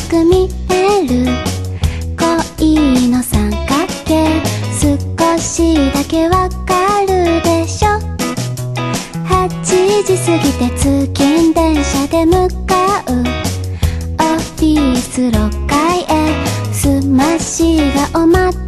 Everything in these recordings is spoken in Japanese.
しく見える恋の三角形少しだけわかるでしょ？8時過ぎて通勤電車で向かう。オフィス6階へすましがお待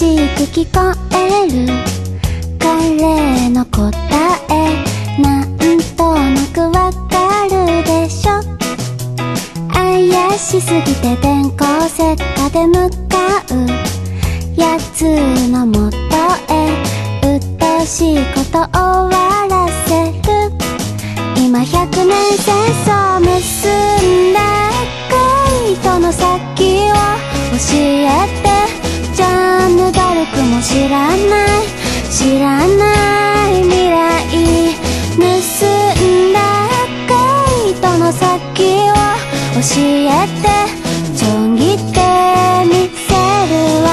しく聞こえる彼の答えなんとなくわかるでしょ？怪しすぎて電光石火で向かうやつのもとへうっとうしいこと終わらせる。今百年戦争結んだ恋との先知らない知らない未来盗んだ恋との先を教えてちょん切ってみせるわ。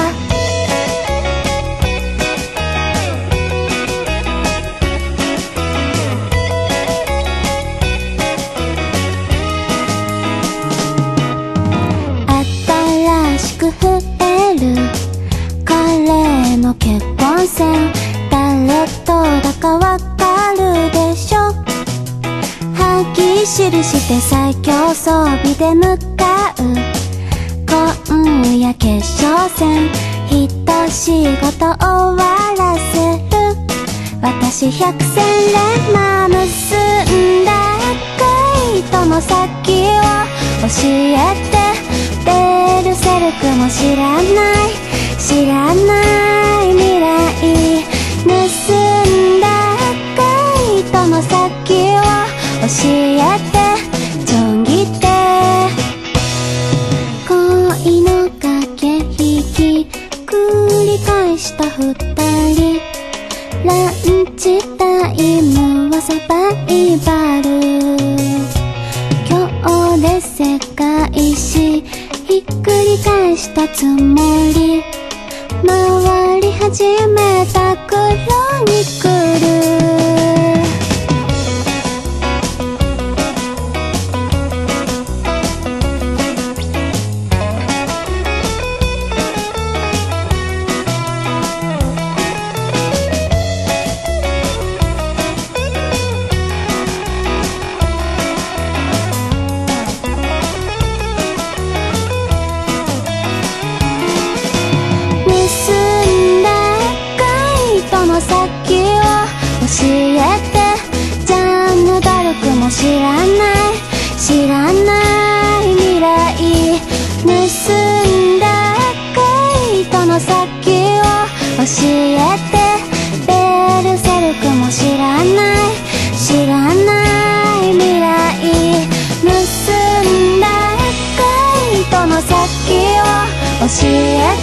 新しく増える彼の結婚線誰とだかわかるでしょ？はぎしりして最強装備で向かう今夜決勝戦。一仕事終わらせる。私百戦錬磨結んだ恋との先を教えて。ベルセルクも知らない。知らない未来盗んだ恋との先を教えてちょん切って恋の駆け引き繰り返した二人ランチタイムはサバイバル今日で世界史ひっくり返したつもり始めた頃えて。ジャンヌ・ダルクも知らない。知らない未来盗んだ恋との先を。教えて。ベルセルクも知らない。知らない未来盗んだ恋との先を。教えて。